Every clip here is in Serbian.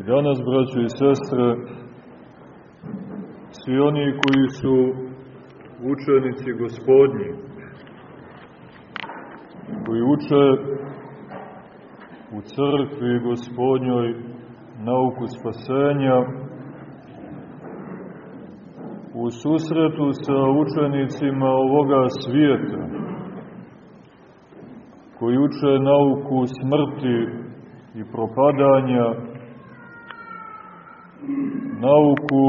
I danas, braćo i sestre, svi oni koji su učenici gospodnji, koji uče u crkvi gospodnjoj nauku spasenja, u susretu sa učenicima ovoga svijeta, koji uče nauku smrti i propadanja, nauku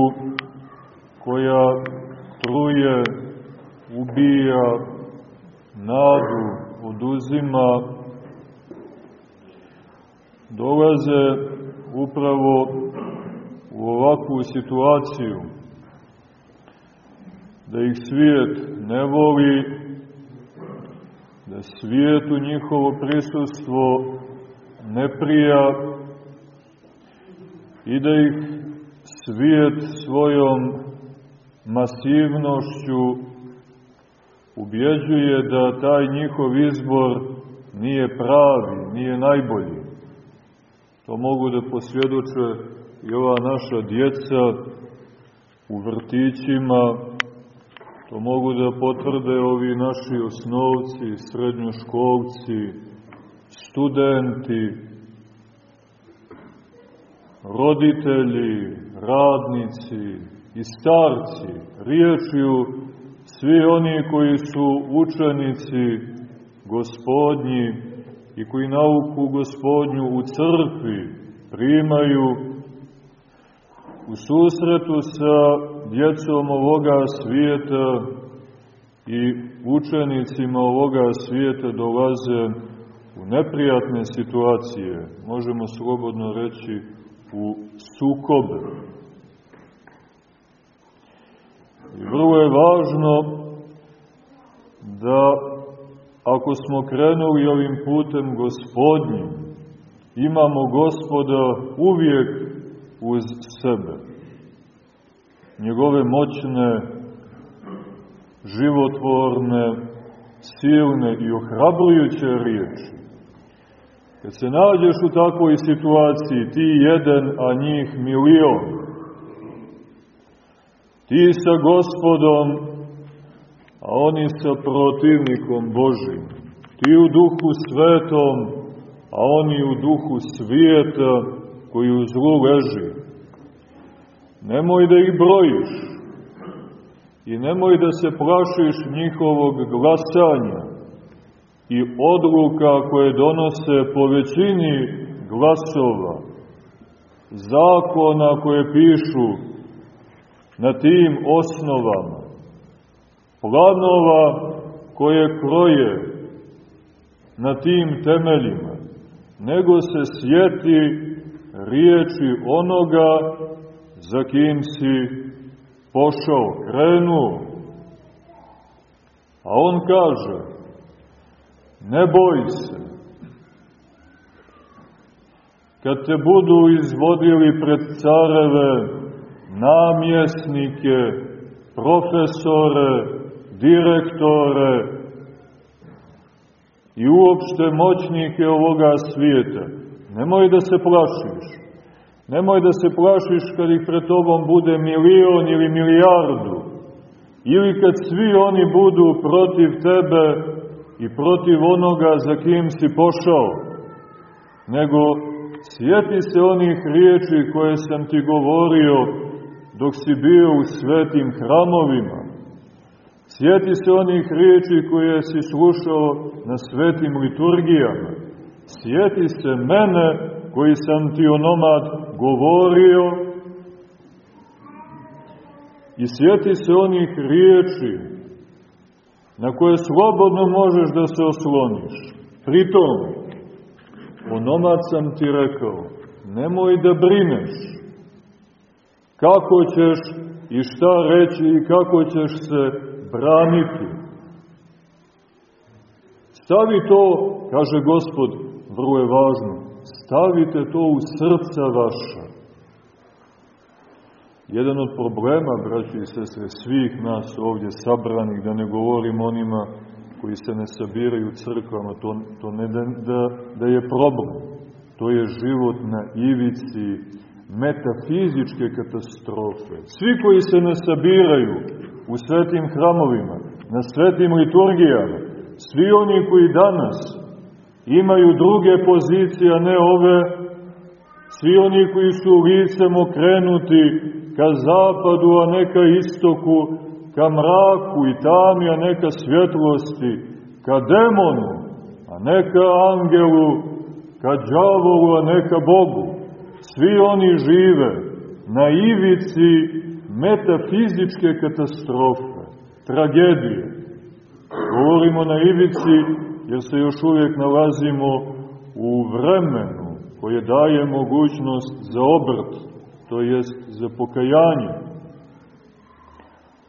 koja truje, ubija, nadu oduzima, dolaze upravo u ovakvu situaciju, da ih svijet ne voli, da svijetu njihovo prisustvo ne prija i da ih svijet svojom masivnošću ubjeđuje da taj njihov izbor nije pravi, nije najbolji. To mogu da posvjedoče i ova naša djeca u vrtićima, to mogu da potvrde ovi naši osnovci, srednjoškolci, studenti, roditelji, radnici i starci, riječju svi oni koji su učenici gospodnji i koji nauku gospodnju u crkvi primaju u susretu sa djecom ovoga svijeta i učenicima ovoga svijeta dolaze u neprijatne situacije, možemo slobodno reći u sukobe. I vrlo je važno da ako smo krenuli ovim putem gospodnjim, imamo gospoda uvijek uz sebe. Njegove moćne, životvorne, silne i ohrabrujuće riječi Kad se nađeš u takvoj situaciji, ti jedan, a njih milion, ti sa gospodom, a oni sa protivnikom Božim, ti u duhu svetom, a oni u duhu svijeta koji u zlu leži. Nemoj da ih brojiš i nemoj da se plašiš njihovog glasanja, i odluka koje donose po većini glasova, zakona koje pišu na tim osnovama, planova koje kroje na tim temeljima, nego se sjeti riječi onoga za kim si pošao, krenuo. A on kaže, Ne boj se. Kad te budu izvodili pred careve, namjesnike, profesore, direktore i uopšte moćnike ovoga svijeta, nemoj da se plašiš. Nemoj da se plašiš kad ih pred tobom bude milion ili milijardu. Ili kad svi oni budu protiv tebe i protiv onoga za kim si pošao, nego sjeti se onih riječi koje sam ti govorio dok si bio u svetim hramovima. Sjeti se onih riječi koje si slušao na svetim liturgijama. Sjeti se mene koji sam ti onomad govorio i sjeti se onih riječi na koje slobodno možeš da se osloniš. Pritom, onomad sam ti rekao, nemoj da brineš kako ćeš i šta reći i kako ćeš se braniti. Stavi to, kaže Gospod, vrlo je važno, stavite to u srca vaša. Jedan od problema, braći i sestre, svih nas ovdje sabranih, da ne govorim onima koji se ne sabiraju u crkvama, to, to ne da, da, je problem. To je život na ivici metafizičke katastrofe. Svi koji se ne sabiraju u svetim hramovima, na svetim liturgijama, svi oni koji danas imaju druge pozicije, a ne ove, svi oni koji su licem okrenuti ka zapadu, a ne ka istoku, ka mraku i tami, a ne ka svjetlosti, ka demonu, a ne ka angelu, ka džavolu, a ne ka Bogu. Svi oni žive na ivici metafizičke katastrofe, tragedije. Govorimo na ivici jer se još uvijek nalazimo u vremenu koje daje mogućnost za obrt, to jest za pokajanje.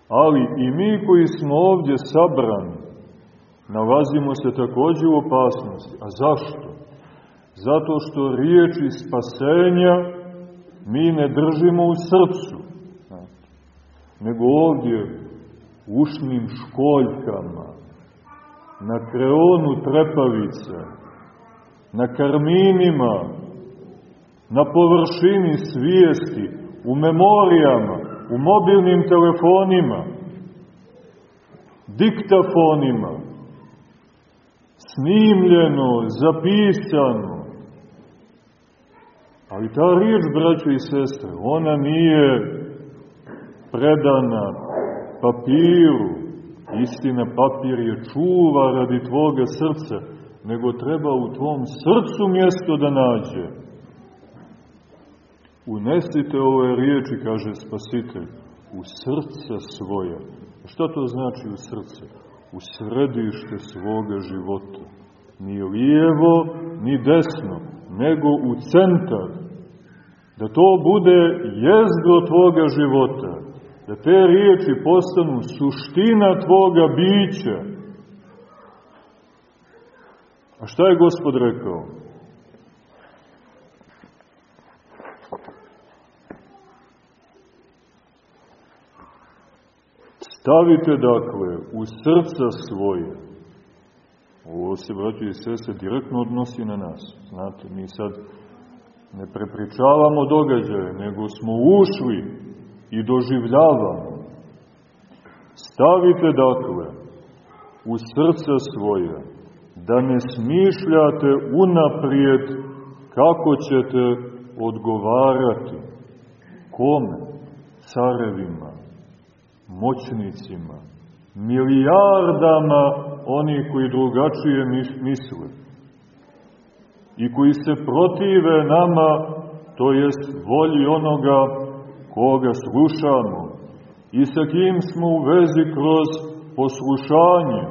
Ali i mi koji smo ovdje sabrani, nalazimo se takođe u opasnosti. A zašto? Zato što riječi spasenja mi ne držimo u srcu, nego ovdje ušnim školjkama, na kreonu trepavice, na karminima, na površini svijesti, u memorijama, u mobilnim telefonima, diktafonima, snimljeno, zapisano. Ali ta riječ, braćo i sestre, ona nije predana papiru, istina papir je čuva radi tvoga srca, nego treba u tvom srcu mjesto da nađe. Unesite ove riječi, kaže Spasitelj, u srce svoje. Šta to znači u srce? U središte svoga života. Ni lijevo, ni desno, nego u centar. Da to bude jezgro tvoga života. Da te riječi postanu suština tvoga bića. A šta je gospod rekao? Stavite, dakle, u srca svoje, ovo se, braći i sese, direktno odnosi na nas. Znate, mi sad ne prepričavamo događaje, nego smo ušli i doživljavamo. Stavite, dakle, u srca svoje, da ne smišljate unaprijed kako ćete odgovarati. Kome? Carevima, moćnicima, milijardama onih koji drugačije misle i koji se protive nama, to jest volji onoga koga slušamo i sa kim smo u vezi kroz poslušanje.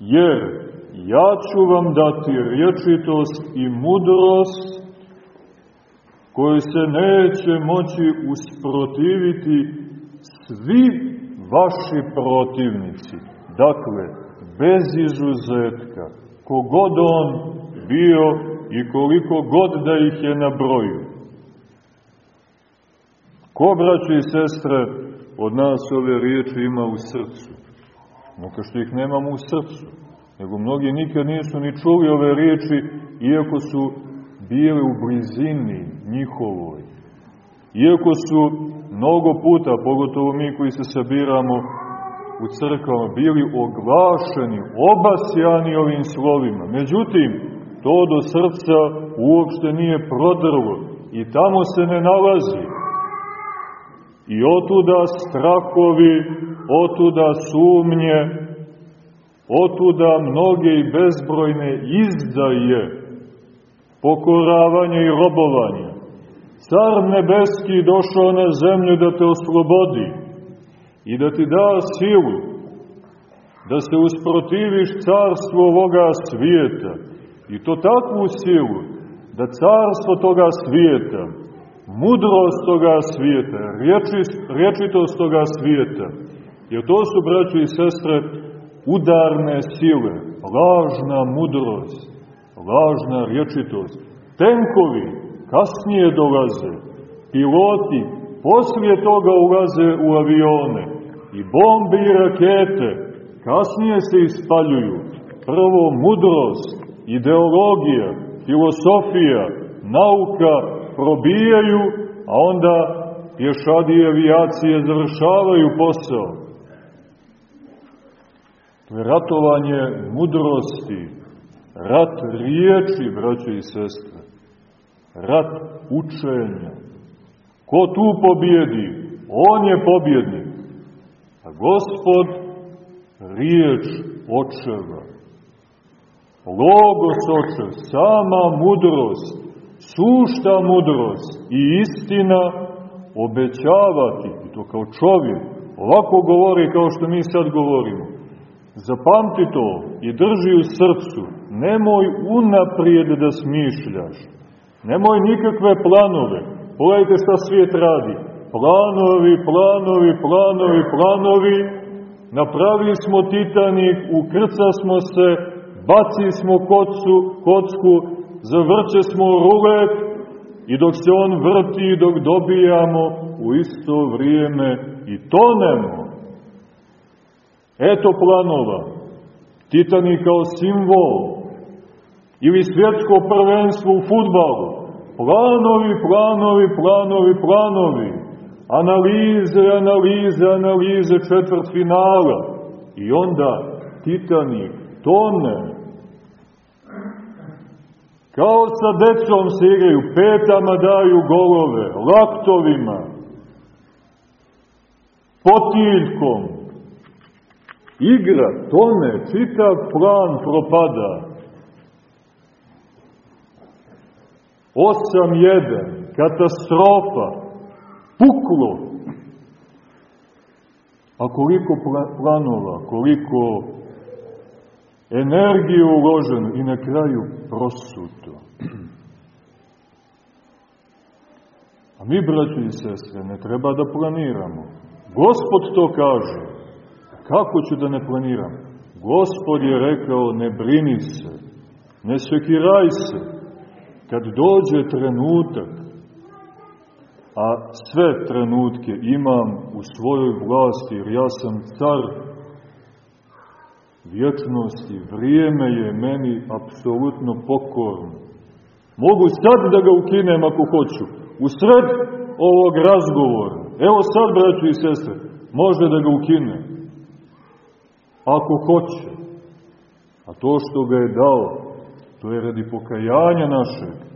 Jer ja ću vam dati rječitost i mudrost koje se neće moći usprotiviti svi vaši protivnici. Dakle, bez izuzetka, kogod on bio i koliko god da ih je na broju. Ko, braći i sestre, od nas ove riječi ima u srcu? No, kao što ih nemamo u srcu. Nego mnogi nikad nisu ni čuli ove riječi, iako su bile u blizini njihovoj. Iako su mnogo puta, pogotovo mi koji se sabiramo u crkvama, bili oglašeni, obasjani ovim slovima. Međutim, to do srca uopšte nije prodrlo i tamo se ne nalazi. I otuda strahovi, otuda sumnje, otuda mnoge i bezbrojne izdaje, pokoravanje i robovanje. Car nebeski došao na zemlju da te oslobodi i da ti da silu da se usprotiviš carstvu ovoga svijeta. I to takvu silu da carstvo toga svijeta, mudrost toga svijeta, riječist, riječitost toga svijeta, jer to su, braći i sestre, udarne sile, lažna mudrost, lažna riječitost, tenkovi kasnije dolaze, piloti poslije toga ulaze u avione i bombe i rakete kasnije se ispaljuju. Prvo mudrost, ideologija, filosofija, nauka probijaju, a onda pješadi avijacije završavaju posao. To je ratovanje mudrosti, rat riječi, braće i sestre, rat učenja. Ko tu pobjedi? On je pobjednik. Gospod riječ očeva. Logos očev, sama mudrost, sušta mudrost i istina obećavati, i to kao čovjek, ovako govori kao što mi sad govorimo. Zapamti to i drži u srcu, nemoj unaprijed da smišljaš, nemoj nikakve planove, pogledajte šta svijet radi, planovi, planovi, planovi, planovi, napravili smo Titanik, ukrca smo se, baci smo kocku, kocku, zavrće smo rulet i dok se on vrti, dok dobijamo, u isto vrijeme i tonemo. Eto planova. Titanik kao simbol. Ili svjetsko prvenstvo u futbalu. Planovi, planovi, planovi, planovi. Analize, analize, analize četvrt finala. I onda Titanik tone. Kao sa decom se igraju, petama daju golove, laktovima, potiljkom. Igra tone, čitav plan propada. 8-1, katastrofa, puklo. A koliko planova, koliko energije uloženo i na kraju prosuto. A mi, braći i sestre, ne treba da planiramo. Gospod to kaže. Kako ću da ne planiram? Gospod je rekao, ne brini se, ne sekiraj se. Kad dođe trenutak, a sve trenutke imam u svojoj vlasti, jer ja sam car vječnosti, vrijeme je meni apsolutno pokorno. Mogu sad da ga ukinem ako hoću, u sred ovog razgovora. Evo sad, braći i sestre, može da ga ukine. Ako hoće. A to što ga je dao, to je radi pokajanja našeg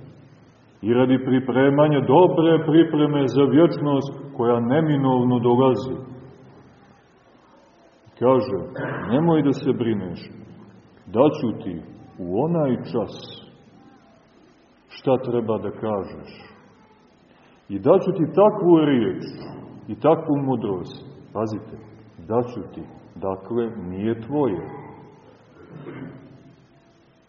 i radi pripremanja dobre pripreme za vječnost koja neminovno dolazi. Kaže, nemoj da se brineš, daću ti u onaj čas šta treba da kažeš. I daću ti takvu riječ i takvu mudrost. Pazite, daću ti. Dakle, nije tvoje.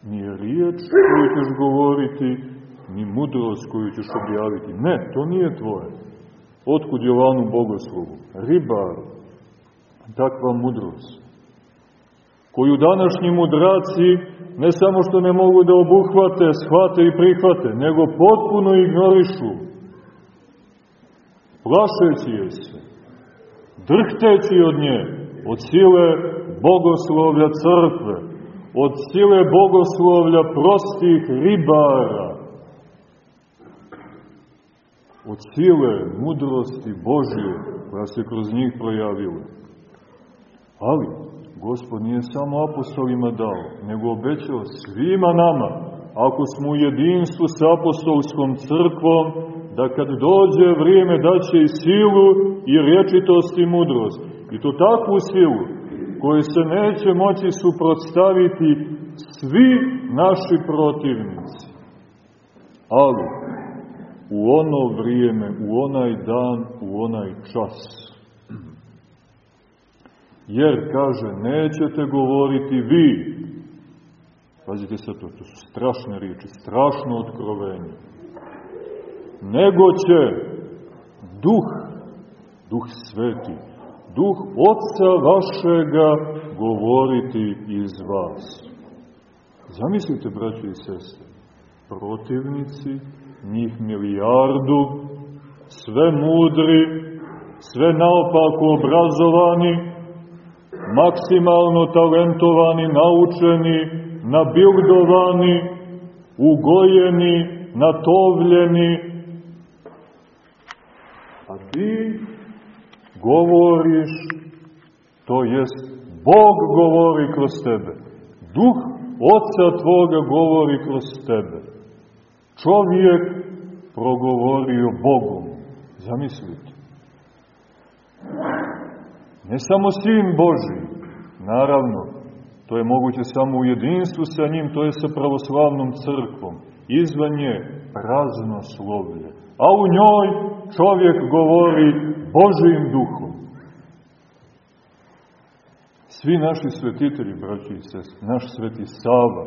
Nije riječ koju ćeš govoriti, ni mudrost koju ćeš objaviti. Ne, to nije tvoje. Otkud Jovanu Bogoslovu? Ribar, takva mudrost, koju današnji mudraci ne samo što ne mogu da obuhvate, shvate i prihvate, nego potpuno ignorišu, plašeći je se, drhteći od nje, od sile bogoslovlja crkve, od sile bogoslovlja prostih ribara, od sile mudrosti Božje koja se kroz njih projavila. Ali, Gospod nije samo apostolima dao, nego obećao svima nama, ako smo u jedinstvu sa apostolskom crkvom, da kad dođe vrijeme daće i silu i rječitost i mudrost. I to takvu silu koju se neće moći suprotstaviti svi naši protivnici. Ali, u ono vrijeme, u onaj dan, u onaj čas, Jer, kaže, nećete govoriti vi. Pazite se to, to su strašne riječi, strašno otkrovenje. Nego će duh, duh sveti, duh Otca vašega govoriti iz vas. Zamislite, braći i sestre, protivnici, njih milijardu, sve mudri, sve naopako obrazovani, maksimalno talentovani, naučeni, nabildovani, ugojeni, natovljeni, a ti govoriš, to jest Bog govori kroz tebe. Duh Otca Tvoga govori kroz tebe. Čovjek progovorio Bogom. Zamislite. Ne samo Sin Boži, naravno, to je moguće samo u jedinstvu sa njim, to je sa pravoslavnom crkvom. Izvan nje prazno slovlje. A u njoj čovjek govori Božijim duhom. Svi naši svetitelji, braći i sest, naš sveti Sava,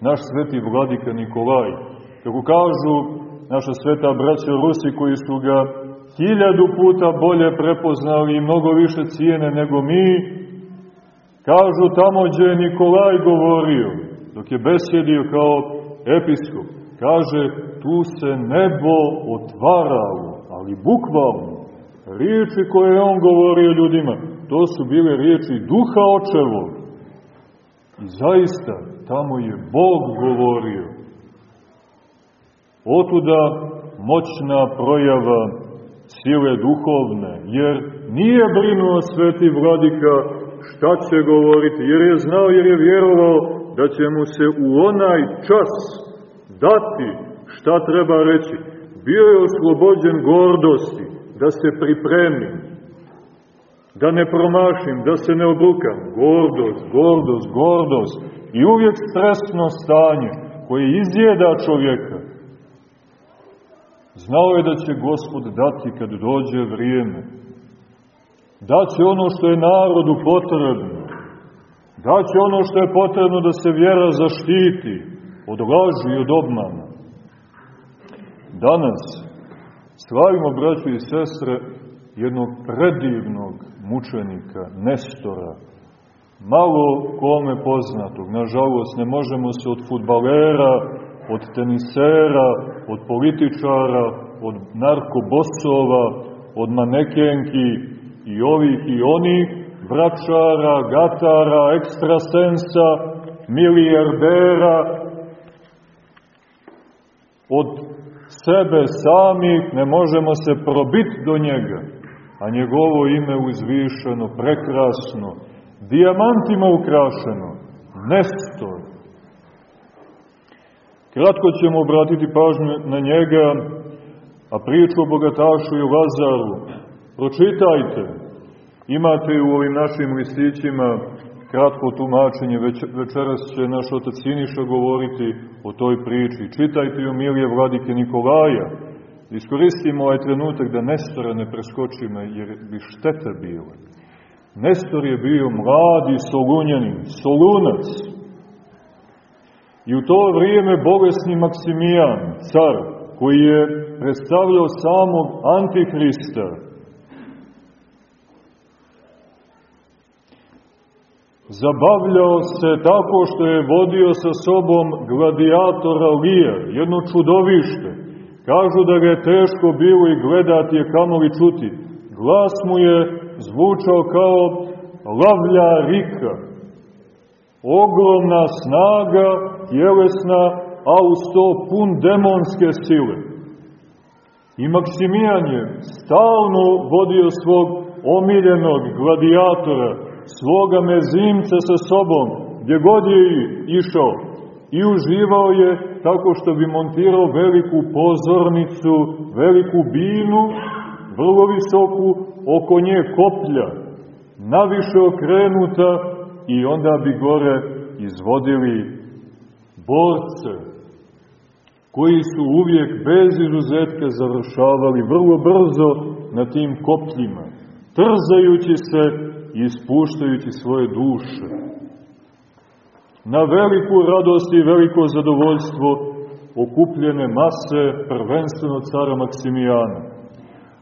naš sveti vladika Nikolaj, kako kažu naša sveta braća Rusi koji su ga hiljadu puta bolje prepoznali i mnogo više cijene nego mi, kažu tamo gdje je Nikolaj govorio, dok je besjedio kao episkop, kaže tu se nebo otvaralo, ali bukvalno, riječi koje je on govorio ljudima, to su bile riječi duha očevog. I zaista, tamo je Bog govorio. Otuda moćna projava sile duhovne, jer nije brinuo sveti vladika šta će govoriti, jer je znao, jer je vjerovao da će mu se u onaj čas dati šta treba reći. Bio je oslobođen gordosti da se pripremi, da ne promašim, da se ne obrukam. Gordost, gordost, gordost i uvijek stresno stanje koje izjeda čovjeka. Znao je da će Gospod dati kad dođe vrijeme. Daće ono što je narodu potrebno. Daće ono što je potrebno da se vjera zaštiti od laži i od obmana. Danas slavimo, braćo i sestre, jednog predivnog mučenika, Nestora, malo kome poznatog. Nažalost, ne možemo se od futbalera, od tenisera, od političara, od narkobosova, od manekenki i ovih i onih, vračara, gatara, ekstrasensa, milijardera, od sebe samih ne možemo se probiti do njega, a njegovo ime uzvišeno, prekrasno, dijamantima ukrašeno, Nestor. Kratko ćemo obratiti pažnju na njega, a priču o bogatašu i Lazaru pročitajte. Imate u ovim našim listićima kratko tumačenje, večeras će naš otac Siniša govoriti o toj priči. Čitajte ju Milije Vladike Nikolaja. Iskoristimo ovaj trenutak da Nestora ne preskočimo, jer bi štete bile. Nestor je bio mladi solunjanin, solunac. I u to vrijeme bolesni Maksimijan, car, koji je predstavljao samog Antihrista, zabavljao se tako što je vodio sa sobom gladijatora Lija, jedno čudovište. Kažu da ga je teško bilo i gledati je kamoli čuti. Glas mu je zvučao kao lavlja rika. Ogromna snaga, tjelesna, a uz to pun demonske sile. I Maksimijan je stalno vodio svog omiljenog gladijatora, svoga mezimca sa sobom, gdje god je išao. I uživao je tako što bi montirao veliku pozornicu, veliku binu, vrlo visoku, oko nje koplja, naviše okrenuta i onda bi gore izvodili borce, koji su uvijek bez izuzetka završavali vrlo brzo na tim kopljima, trzajući se i ispuštajući svoje duše. Na veliku radost i veliko zadovoljstvo okupljene mase prvenstveno cara Maksimijana.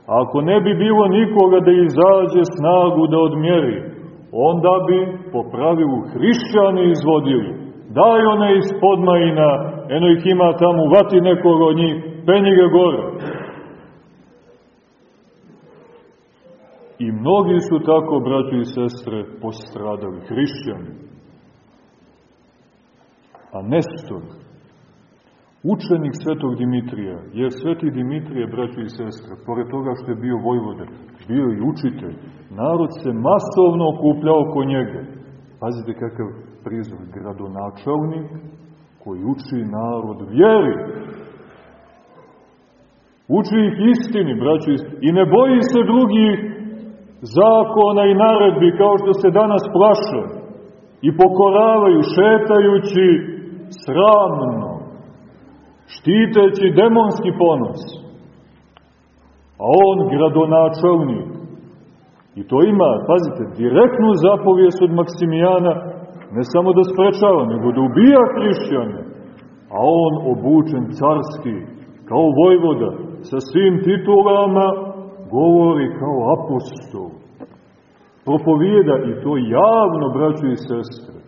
A ako ne bi bilo nikoga da izađe snagu da odmjeri, onda bi po pravilu hrišćani izvodili. Daj one iz podmajina, eno ih ima tamo, vati nekoga od njih, penji ga gore. I mnogi su tako, braći i sestre, postradali, hrišćani. A Nestor, učenik svetog Dimitrija, jer sveti Dimitrije, braći i sestre, pored toga što je bio vojvoda, bio i učitelj, narod se masovno okupljao oko njega. Pazite kakav prizor, gradonačelnik koji uči narod vjeri. Uči ih istini, braći, i ne boji se drugih zakona i naredbi kao što se danas plaše i pokoravaju šetajući sramno, štiteći demonski ponos. A on gradonačelnik. I to ima, pazite, direktnu zapovijest od Maksimijana, ne samo da sprečava, nego da ubija hrišćane. A on obučen carski, kao vojvoda, sa svim titulama, govori kao apostol. Propovijeda i to javno, braćo i sestre.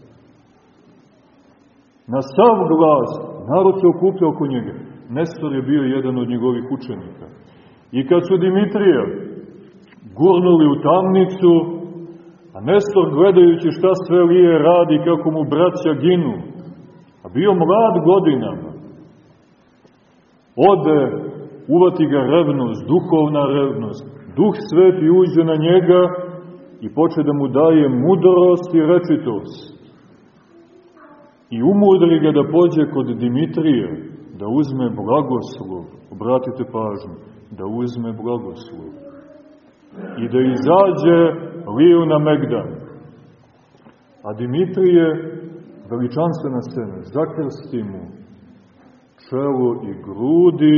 Na sav glas, narod se okuplja oko njega. Nestor je bio jedan od njegovih učenika. I kad su Dimitrija gurnuli u tamnicu, a Nestor gledajući šta sve lije radi, kako mu braća ginu, a bio mlad godinama, ode, uvati ga revnost, duhovna revnost, duh sveti uđe na njega i poče da mu daje mudrost i rečitost. I umudri ga da pođe kod Dimitrije, da uzme blagoslov, obratite pažnju, da uzme blagoslov i da izađe liju na Megdan. A Dimitrije, veličanstvena scena, zakrsti mu čelo i grudi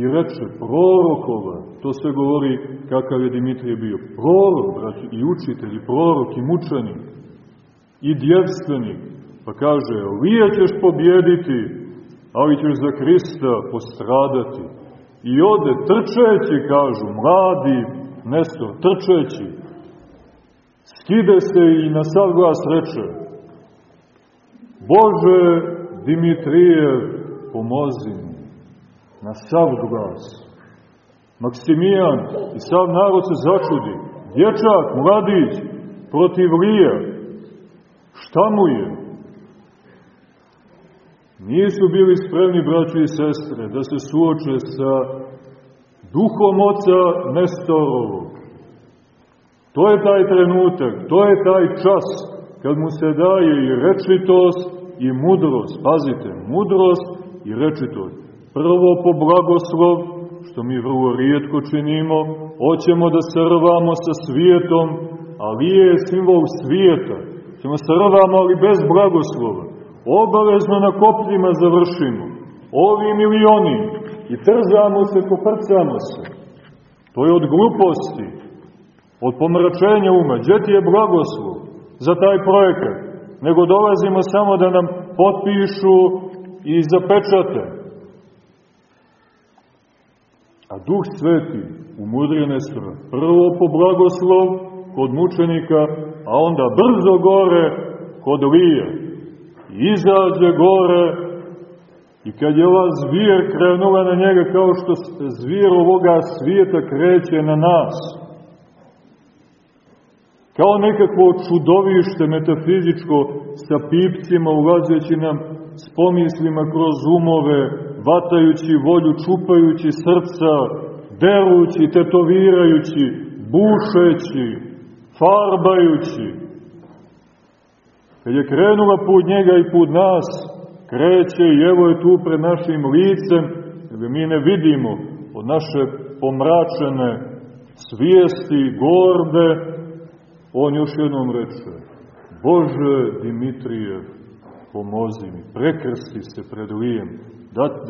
i reče prorokova, to sve govori kakav je Dimitrije bio, prorok, braći, i učitelj, i prorok, i mučenik, i djevstvenik, pa kaže, lije ćeš pobjediti, ali ćeš za Hrista postradati. I ode trčeći, kažu, mladi Nestor, trčeći, skide se i na sav glas reče, Bože Dimitrijev, pomozi mi, na sav glas. Maksimijan i sav narod se začudi, dječak, mladić, protiv Lija, šta mu je? Nisu bili spremni, braći i sestre, da se suoče sa duhom oca Nestorovog. To je taj trenutak, to je taj čas kad mu se daje i rečitost i mudrost. Pazite, mudrost i rečitost. Prvo po blagoslov, što mi vrlo rijetko činimo, hoćemo da se rvamo sa svijetom, ali je simbol svijeta. Ćemo se rvamo, ali bez blagoslova obavezno na kopljima završimo, ovim ili onim, i trzamo se, koprcamo se. To je od gluposti, od pomračenja uma. Gdje ti je blagoslov za taj projekat? Nego dolazimo samo da nam potpišu i zapečate. A Duh Sveti umudrije Nestora prvo po blagoslov kod mučenika, a onda brzo gore kod Lije izađe gore i kad je ova zvijer krenula na njega kao što zvijer ovoga svijeta kreće na nas, kao nekakvo čudovište metafizičko sa pipcima ulazeći nam s pomislima kroz umove, vatajući volju, čupajući srca, derući, tetovirajući, bušeći, farbajući, Kad je krenula put njega i put nas, kreće i evo je tu pred našim licem, da mi ne vidimo od naše pomračene svijesti, gorde, on još jednom reče, Bože Dimitrijev, pomozi mi, prekrsti se pred lijem,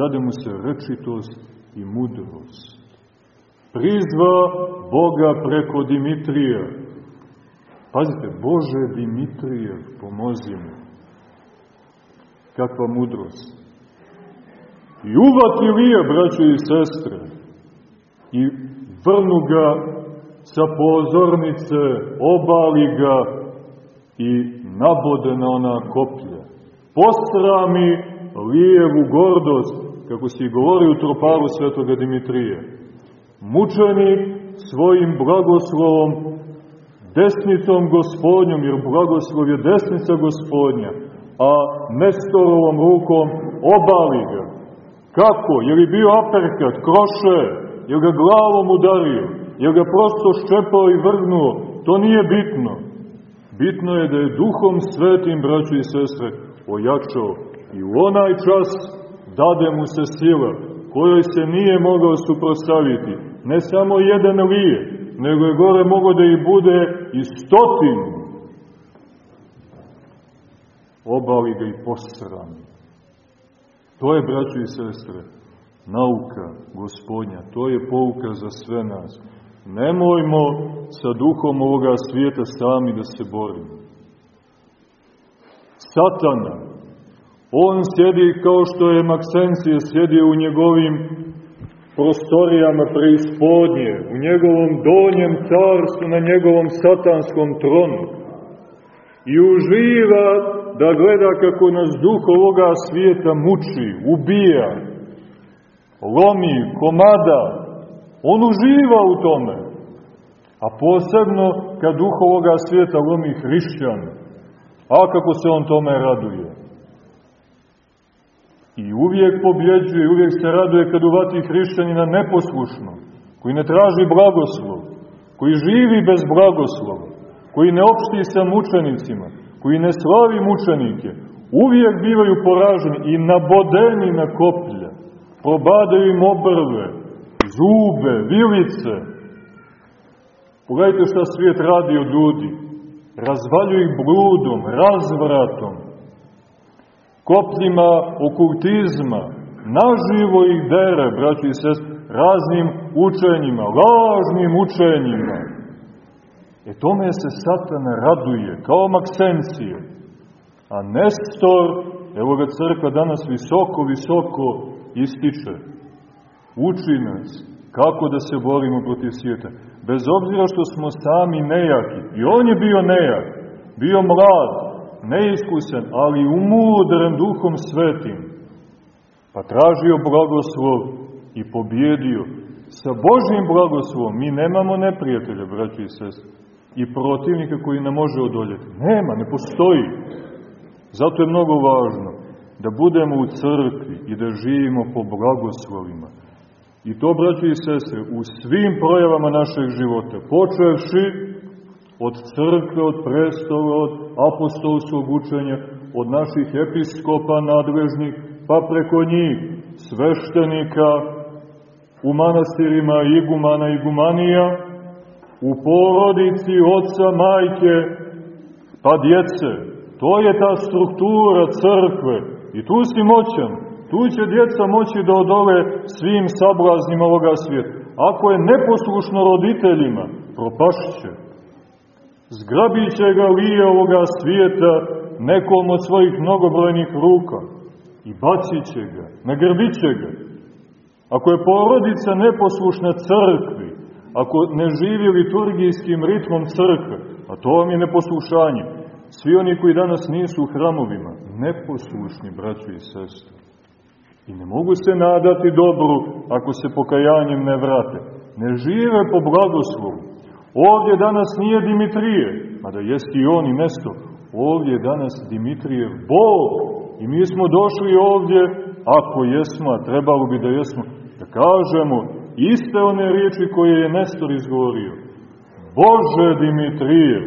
dade mu se rečitost i mudrost. Prizva Boga preko Dimitrija, Pazite, Bože Dimitrijev, pomozi mi. Kakva mudrost. I uvati Ilija, braćo i sestre, i vrnu ga sa pozornice, obali ga i nabode na ona koplja. Postrami lijevu gordost, kako si govori u troparu svetoga Dimitrije. Mučenik svojim blagoslovom desnicom gospodnjom, jer blagoslov je desnica gospodnja, a Nestorovom rukom obali ga. Kako? Je li bio aperkat, kroše? Je ga glavom udario? Je ga prosto ščepao i vrgnuo? To nije bitno. Bitno je da je duhom svetim, braćo i sestre, ojačao i u onaj čas dade mu se sila, kojoj se nije mogao suprostaviti. Ne samo jedan lije, nego je gore mogo da ih bude i stotin. Obali ga i posrani. To je, braćo i sestre, nauka gospodnja, to je pouka za sve nas. Nemojmo sa duhom ovoga svijeta sami da se borimo. Satana, on sjedi kao što je Maksencije sjedio u njegovim prostorijama preispodnje, u njegovom donjem carstvu, na njegovom satanskom tronu. I uživa da gleda kako nas duh ovoga svijeta muči, ubija, lomi, komada. On uživa u tome. A posebno kad duh ovoga svijeta lomi hrišćan. A kako se on tome raduje. I uvijek pobjeđuje, uvijek se raduje kad uvati hrišćanina neposlušno, koji ne traži blagoslov, koji živi bez blagoslova, koji ne opšti sa mučenicima, koji ne slavi mučenike, uvijek bivaju poraženi i nabodeni na koplje, probadaju im obrve, zube, vilice. Pogledajte šta svijet radi od ljudi. Razvalju ih bludom, razvratom, kopljima okultizma, naživo ih dere, braći i sest, raznim učenjima, lažnim učenjima. E tome se satana raduje, kao Maksencije. A Nestor, evo ga crkva danas visoko, visoko ističe. Uči nas kako da se borimo protiv svijeta. Bez obzira što smo sami nejaki. I on je bio nejak, bio mlad, neiskusan, ali umudren duhom svetim. Pa tražio blagoslov i pobjedio. Sa Božim blagoslovom mi nemamo neprijatelja, braći i sestri, i protivnika koji ne može odoljeti. Nema, ne postoji. Zato je mnogo važno da budemo u crkvi i da živimo po blagoslovima. I to, braći i sestre, u svim projavama našeg života, počevši od crkve, od prestola, od apostolskog učenja, od naših episkopa nadležnih, pa preko njih, sveštenika, u manastirima igumana i gumanija, u porodici oca, majke, pa djece. To je ta struktura crkve i tu si moćan. Tu će djeca moći da odole svim sablaznima ovoga svijeta. Ako je neposlušno roditeljima, propašće. Zgrabit će ga lije ovoga svijeta nekom od svojih mnogobrojnih ruka i bacit će ga, nagrbit će ga. Ako je porodica neposlušna crkvi, ako ne živi liturgijskim ritmom crkve, a to vam je neposlušanje, svi oni koji danas nisu u hramovima, neposlušni, braćo i sestre, i ne mogu se nadati dobru ako se pokajanjem ne vrate, ne žive po blagoslovu. Ovdje danas nije Dimitrije, mada jest i on i mesto, ovdje je danas Dimitrijev Bog. I mi smo došli ovdje, ako jesmo, a trebalo bi da jesmo, da kažemo iste one riječi koje je Nestor izgovorio. Bože Dimitrije,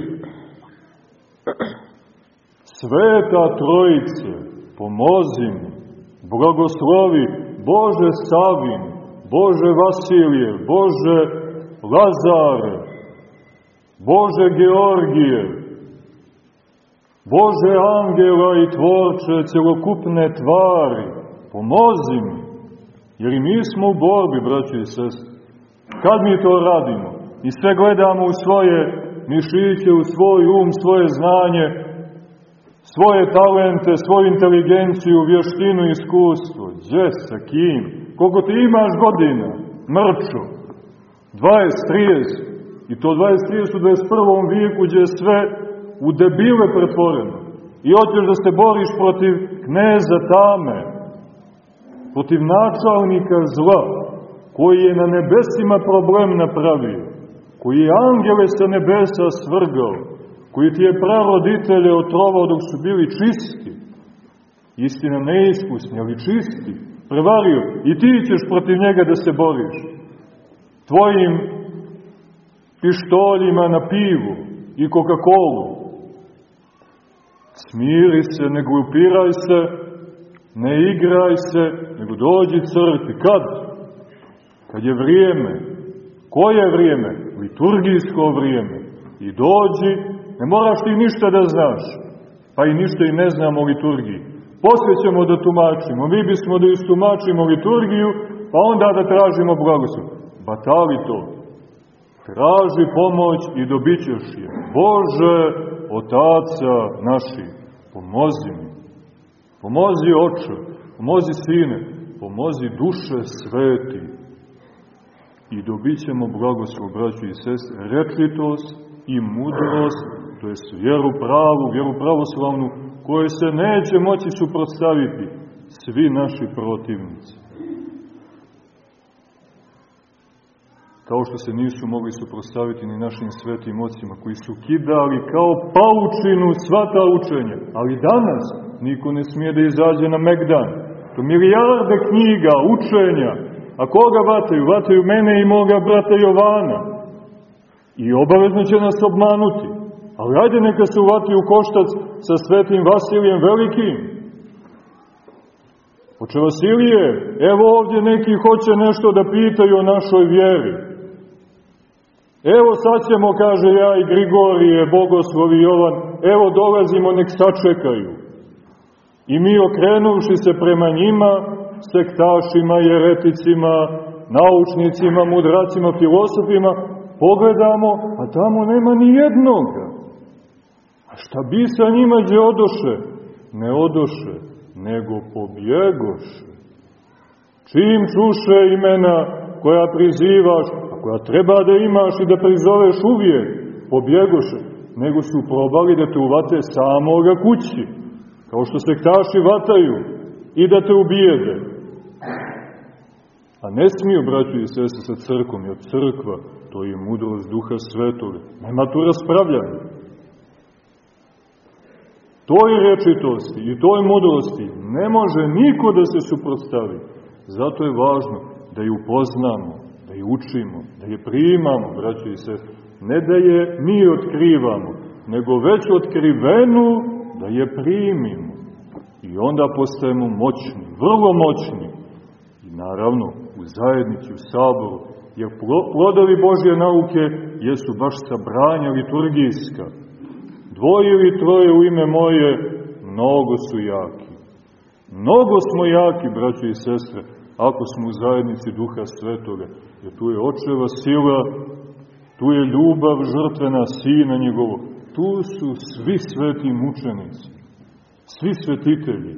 Sveta Trojice, pomozi mi, blagoslovi Bože Savin, Bože Vasilije, Bože Lazare, Bože Georgije, Bože Angela i Tvorče celokupne tvari, pomozi mi, jer i mi smo u borbi, braći i sestri. Kad mi to radimo? I sve gledamo u svoje mišiće, u svoj um, svoje znanje, svoje talente, svoju inteligenciju, vještinu i iskustvo. Gdje, sa kim? Koliko ti imaš godina? Mrču. 20, 30. I to 20, 30 u 21. vijeku gdje je sve u debile pretvoreno. I hoćeš da se boriš protiv kneza tame, protiv načalnika zla, koji je na nebesima problem napravio, koji je angele sa nebesa svrgao, koji ti je praroditelje otrovao dok su bili čisti, istina neiskusni, ali čisti, prevario, i ti ćeš protiv njega da se boriš. Tvojim pištoljima na pivu i Coca-Colu. Smiri se, ne glupiraj se, ne igraj se, nego dođi crkvi. Kad? Kad je vrijeme. Koje vrijeme? Liturgijsko vrijeme. I dođi, ne moraš ti ništa da znaš, pa i ništa i ne znamo o liturgiji. Poslije ćemo da tumačimo, mi bismo da istumačimo liturgiju, pa onda da tražimo blagoslov. Batali to. Traži pomoć i dobit ćeš je. Bože, Otaca naši, pomozi mi. Pomozi oče, pomozi sine, pomozi duše sveti. I dobit ćemo blagoslov, braću i sest, rečitost i mudrost, to je vjeru pravu, vjeru pravoslavnu, koje se neće moći suprotstaviti svi naši protivnici. Kao što se nisu mogli suprotstaviti ni našim svetim ocima, koji su kidali kao paučinu sva ta učenja. Ali danas niko ne smije da izađe na Megdan. To milijarde knjiga, učenja. A koga vataju? Vataju mene i moga brata Jovana. I obavezno će nas obmanuti. Ali ajde neka se uvati u koštac sa svetim Vasilijem Velikim. Oče Vasilije, evo ovdje neki hoće nešto da pitaju o našoj vjeri. Evo sad ćemo, kaže ja i Grigorije, Bogoslov i Jovan, evo dolazimo, nek sačekaju. I mi okrenuši se prema njima, sektašima, jereticima, naučnicima, mudracima, filosofima, pogledamo, a tamo nema ni jednoga. A šta bi sa njima gdje odoše? Ne odoše, nego pobjegoše. Čim čuše imena koja prizivaš, koja treba da imaš i da prizoveš uvijek, pobjegoše, nego su probali da te uvate samoga kući, kao što sektaši vataju i da te ubijede. A ne smiju, braću i sese, sa crkom, jer crkva, to je mudrost duha svetoga. Nema tu raspravljanja. Toj rečitosti i toj mudrosti ne može niko da se suprotstavi. Zato je važno da je upoznamo, da je učimo, da je primamo, braćo i sestre. Ne da je mi otkrivamo, nego već otkrivenu da je primimo. I onda postajemo moćni, vrlo moćni. I naravno, u zajednici, u saboru, jer plodovi Božje nauke jesu baš sabranja liturgijska. Dvoje ili troje u ime moje, mnogo su jaki. Mnogo smo jaki, braćo i sestre, ako smo u zajednici Duha Svetoga. Jer tu je očeva sila, tu je ljubav žrtvena Sina njegovo. Tu su svi sveti mučenici, svi svetitelji,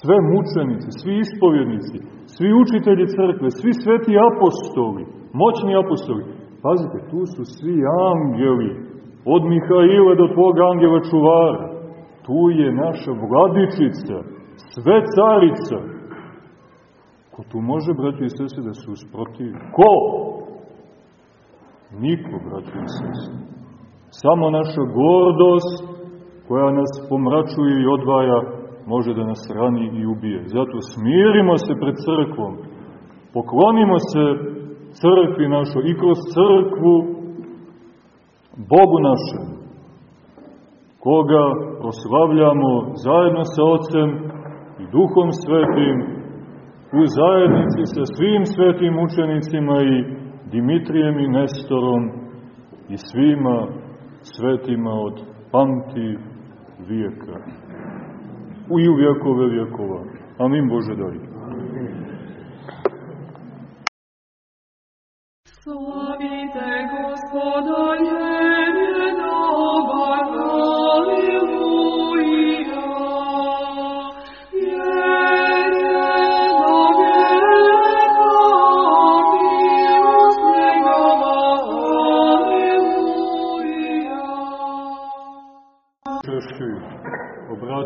sve mučenici, svi ispovjednici, svi učitelji crkve, svi sveti apostoli, moćni apostoli. Pazite, tu su svi angeli, od Mihaila do tvog angela čuvara. Tu je naša vladičica, sve carica. Ko tu može, braći i sese, da se usprotivi? Ko? Niko, braći i sese. Samo naša gordost, koja nas pomračuje i odvaja može da nas rani i ubije. Zato smirimo se pred crkvom, poklonimo se crkvi našoj i kroz crkvu Bogu našem, koga proslavljamo zajedno sa Otcem i Duhom Svetim, u zajednici sa svim svetim učenicima i Dimitrijem i Nestorom i svima svetima od pamti vijeka i u vjekove vjekova. Amin Bože daj. Slavite Gospoda jedinoga,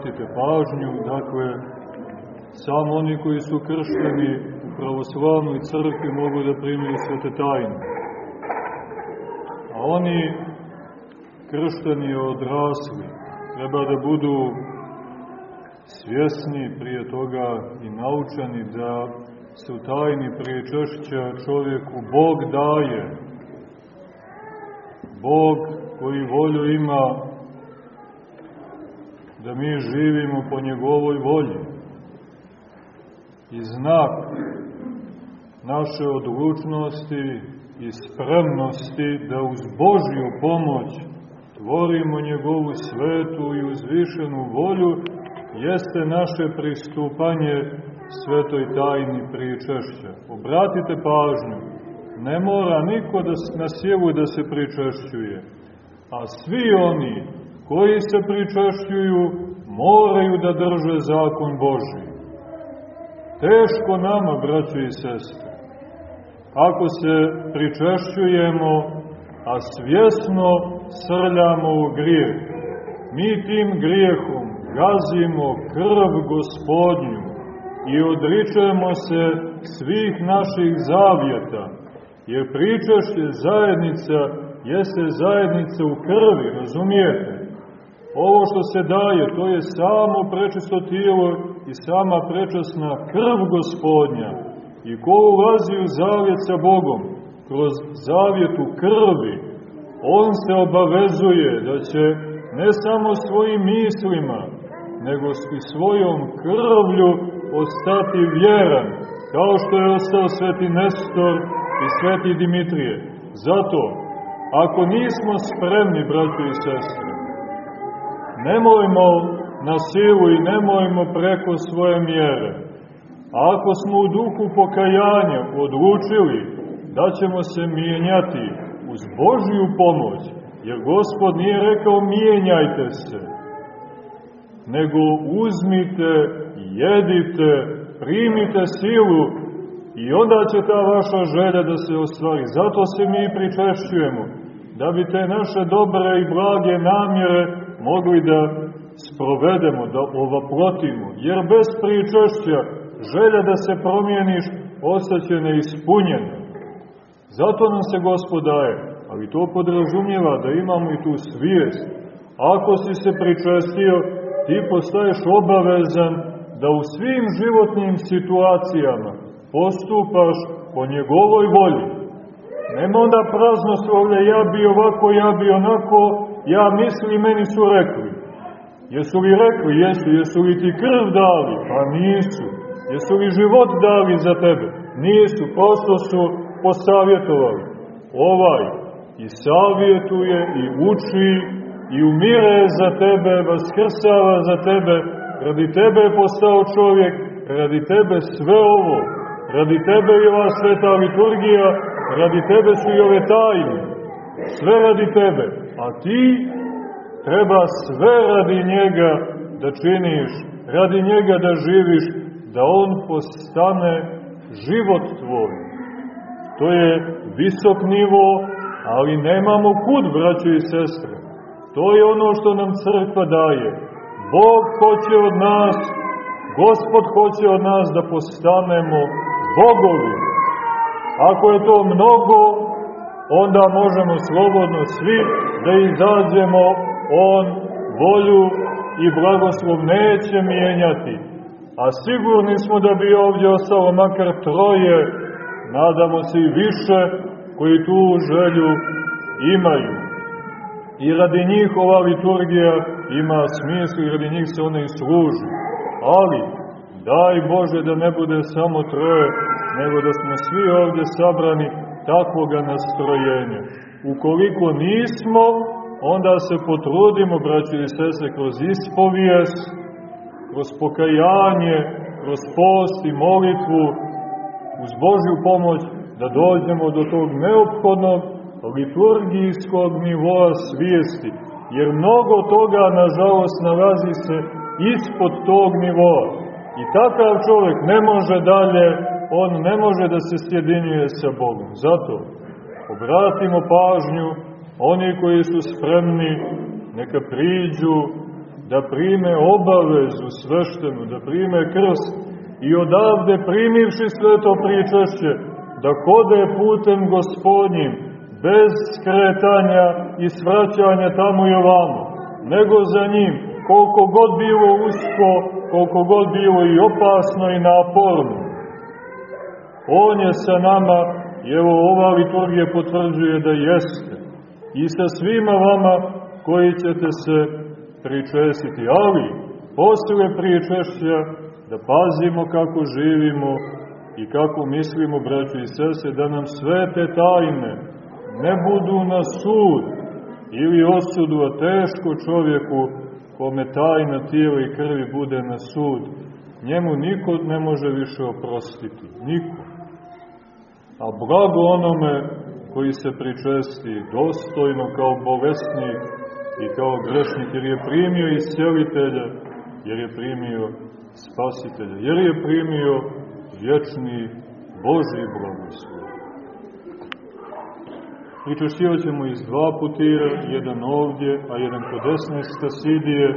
obratite pažnju, dakle, samo oni koji su kršteni u pravoslavnoj crkvi mogu da primiju svete tajne. A oni kršteni odrasli treba da budu svjesni prije toga i naučeni da se u tajni priječešća čovjeku Bog daje. Bog koji volju ima da mi živimo po njegovoj volji. I znak naše odlučnosti i spremnosti da uz Božju pomoć tvorimo njegovu svetu i uzvišenu volju, jeste naše pristupanje svetoj tajni pričešća. Obratite pažnju, ne mora niko da, na sjevu da se pričešćuje, a svi oni koji se pričešćuju moraju da drže zakon Boži. Teško nama, braćo i sestre, ako se pričešćujemo, a svjesno srljamo u grijeh. Mi tim grijehom gazimo krv gospodnju i odričemo se svih naših zavjeta, jer pričašće zajednica jeste zajednica u krvi, razumijete? Ovo što se daje, to je samo prečisto tijelo i sama prečasna krv gospodnja. I ko ulazi u zavjet sa Bogom, kroz zavjet u krvi, on se obavezuje da će ne samo svojim mislima, nego i svojom krvlju ostati vjeran, kao što je ostao sveti Nestor i sveti Dimitrije. Zato, ako nismo spremni, braći i sestre, nemojmo na silu i nemojmo preko svoje mjere. A ako smo u duhu pokajanja odlučili da ćemo se mijenjati uz Božju pomoć, jer Gospod nije rekao mijenjajte se, nego uzmite, jedite, primite silu i onda će ta vaša želja da se ostvari. Zato se mi pričešćujemo, da bi te naše dobre i blage namjere mogli da sprovedemo, da ovaplotimo. Jer bez pričešća želja da se promijeniš ostaće neispunjena. Zato nam se Gospod daje, ali to podrazumijeva da imamo i tu svijest. Ako si se pričestio, ti postaješ obavezan da u svim životnim situacijama postupaš po njegovoj volji. Nema onda praznoslovlja, ja bi ovako, ja bi onako, ja mislim, meni su rekli. Jesu li rekli? Jesu. Jesu li ti krv dali? Pa nisu. Jesu li život dali za tebe? Nisu. Prosto su posavjetovali. Ovaj i savjetuje i uči i umire za tebe, vaskrsava za tebe, radi tebe je postao čovjek, radi tebe sve ovo, radi tebe je ova sveta liturgija, radi tebe su i ove tajne, sve radi tebe, a ti treba sve radi njega da činiš, radi njega da živiš, da on postane život tvoj. To je visok nivo, ali nemamo kud, braćo i sestre. To je ono što nam crkva daje. Bog hoće od nas, Gospod hoće od nas da postanemo bogovi. Ako je to mnogo, onda možemo slobodno svi da izađemo, On volju i blagoslov neće mijenjati. A sigurni smo da bi ovdje ostalo makar troje, nadamo se i više, koji tu želju imaju. I radi njih ova liturgija ima smisla i radi njih se ona i služi. Ali, daj Bože da ne bude samo troje, nego da smo svi ovdje sabrani takvoga nastrojenja. Ukoliko nismo, onda se potrudimo, braći i sese, kroz ispovijest, kroz pokajanje, kroz post i molitvu, uz Božju pomoć, da dođemo do tog neophodnog liturgijskog nivoa svijesti, jer mnogo toga, nažalost, nalazi se ispod tog nivoa. I takav čovjek ne može dalje, on ne može da se sjedinjuje sa Bogom. Zato obratimo pažnju, oni koji su spremni, neka priđu da prime obavezu sveštenu, da prime krst i odavde primivši sveto pričašće, da hode putem gospodnjim, bez skretanja i svraćanja tamo i ovamo, nego za njim, koliko god bilo usko koliko god bilo i opasno i naporno. On je sa nama i evo ova liturgija potvrđuje da jeste. I sa svima vama koji ćete se pričestiti. Ali, posle pričešća, da pazimo kako živimo i kako mislimo, braći i sese, da nam sve te tajne ne budu na sud ili osudu, a teško čovjeku kome tajna tijela i krvi bude na sud, njemu niko ne može više oprostiti. Niko. A blago onome koji se pričesti dostojno kao bolesnik i kao grešnik, jer je primio iscelitelja, jer je primio spasitelja, jer je primio vječni Boži blagoslov. Pričešćivat ćemo iz dva putira, jedan ovdje, a jedan kod desne stasidije.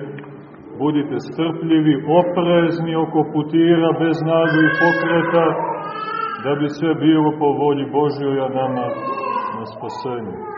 Budite strpljivi, oprezni oko putira, bez nadu i pokreta, da bi sve bilo po volji Božjoj, a nama na spasenju.